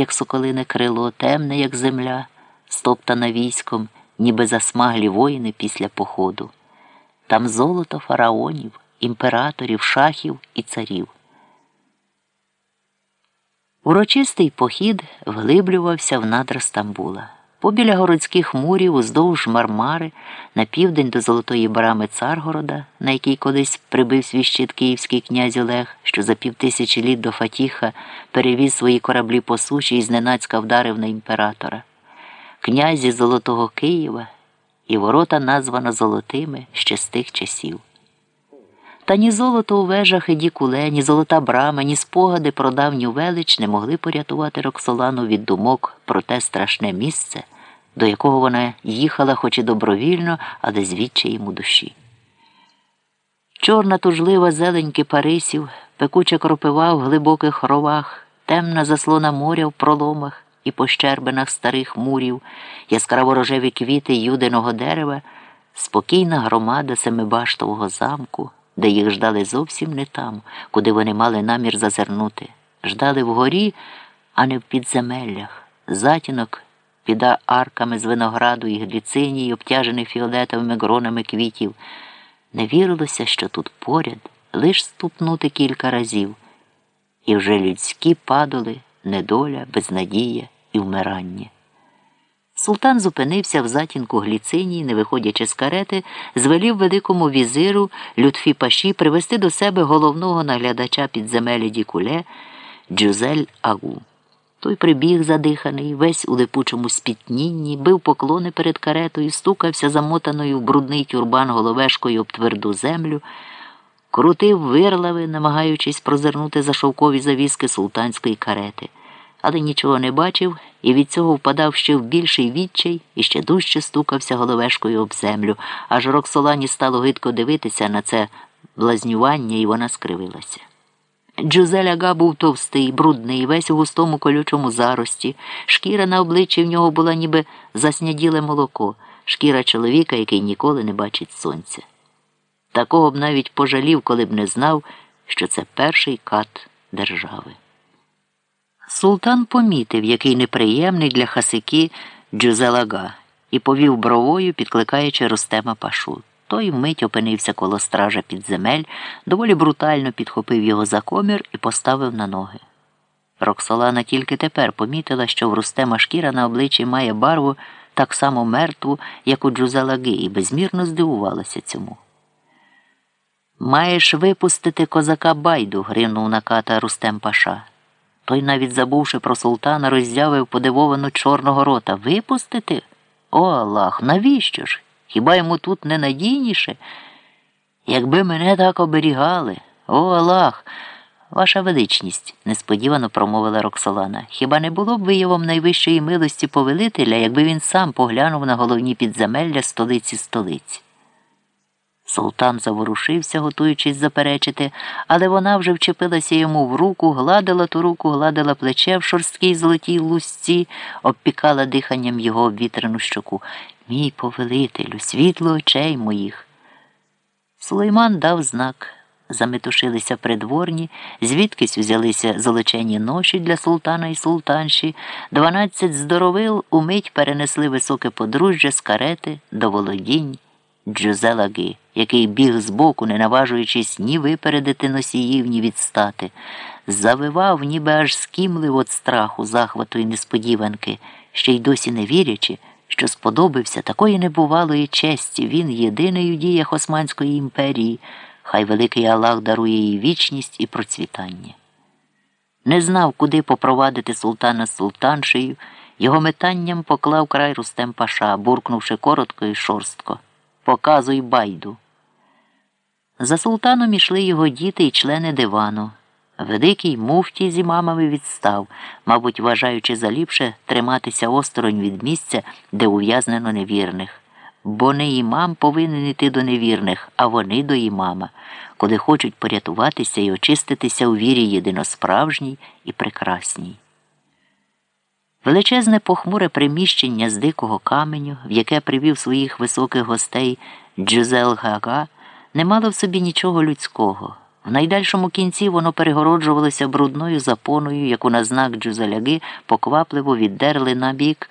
як соколине крило, темне, як земля, стоптана військом, ніби засмаглі воїни після походу. Там золото фараонів, імператорів, шахів і царів. Урочистий похід вглиблювався в надра Стамбула. Побіля городських мурів, уздовж Мармари, на південь до Золотої брами Царгорода, на якій колись прибив свій щит київський князь Олег, що за півтисячі літ до Фатіха перевіз свої кораблі по суші і зненацька вдарив на імператора. Князі Золотого Києва і ворота названо золотими ще з тих часів. Та ні золото у вежах і дікуле, ні золота брама, ні спогади про давню велич не могли порятувати Роксолану від думок про те страшне місце, до якого вона їхала, хоч і добровільно, але з відчаєм у душі. Чорна тужлива зелень кипарисів, пекуча кропива в глибоких ровах, темна заслона моря в проломах і по щербинах старих мурів, яскраво рожеві квіти юдиного дерева, спокійна громада семибаштового замку де їх ждали зовсім не там, куди вони мали намір зазирнути. Ждали вгорі, а не в підземеллях. Затінок під арками з винограду і гліциній, обтяжений фіолетовими гронами квітів. Не вірилося, що тут поряд лиш ступнути кілька разів, і вже людські падали недоля, безнадія і вмирання. Султан зупинився в затінку гліцинії, не виходячи з карети, звелів великому візиру Лютфі Паші привести до себе головного наглядача підземелі Дікуле Джузель Агу. Той прибіг задиханий, весь у липучому спітнінні, бив поклони перед каретою, стукався замотаною в брудний тюрбан головешкою об тверду землю, крутив вирлави, намагаючись прозирнути за шовкові завіски султанської карети але нічого не бачив і від цього впадав ще в більший відчай і ще дужче стукався головешкою об землю, аж Роксолані стало гидко дивитися на це блазнювання, і вона скривилася. Джузель Ага був товстий, брудний, весь у густому колючому зарості, шкіра на обличчі в нього була ніби засняділе молоко, шкіра чоловіка, який ніколи не бачить сонця. Такого б навіть пожалів, коли б не знав, що це перший кат держави. Султан помітив, який неприємний для хасики Джузелага, і повів бровою, підкликаючи Ростема Пашу. Той мить опинився коло стража підземель, доволі брутально підхопив його за комір і поставив на ноги. Роксолана тільки тепер помітила, що в Рустема шкіра на обличчі має барву так само мертву, як у Джузелаги, і безмірно здивувалася цьому. Маєш випустити козака байду, гринув на ката Рустем Паша. Той, навіть забувши про султана, роззявив подивовану чорного рота. Випустити? О Аллах, навіщо ж? Хіба йому тут не надійніше? Якби мене так оберігали. О Аллах, ваша величність, несподівано промовила Роксолана. Хіба не було б виявом найвищої милості повелителя, якби він сам поглянув на головні підземелля столиці столиці? Султан заворушився, готуючись заперечити, але вона вже вчепилася йому в руку, гладила ту руку, гладила плече в шорсткій золотій лусці, обпікала диханням його обвітрену щоку. Мій повелителю, світло очей моїх. Сулейман дав знак. Заметушилися придворні, звідкись узялися золочені ноші для султана і султанші, дванадцять здоровил умить перенесли високе подружжя з карети до володінь Джузелаги який біг збоку, не наважуючись ні випередити носіїв, ні відстати, завивав, ніби аж скімлив від страху, захвату і несподіванки, ще й досі не вірячи, що сподобався такої небувалої честі він єдиний у діях Османської імперії, хай великий Аллах дарує їй вічність і процвітання. Не знав, куди попровадити султана з султаншею, його метанням поклав край Рустем Паша, буркнувши коротко і шорстко. Показуй байду. За султаном ішли його діти і члени дивану. Великий муфті з імамами відстав, мабуть, вважаючи за ліпше триматися осторонь від місця, де ув'язнено невірних. Бо не імам повинен йти до невірних, а вони до імама, коли хочуть порятуватися і очиститися у вірі єдиносправжній і прекрасній. Величезне похмуре приміщення з дикого каменю, в яке привів своїх високих гостей Джузел Гага, не мало в собі нічого людського. В найдальшому кінці воно перегороджувалося брудною запоною, яку на знак Джузеляги поквапливо віддерли на бік.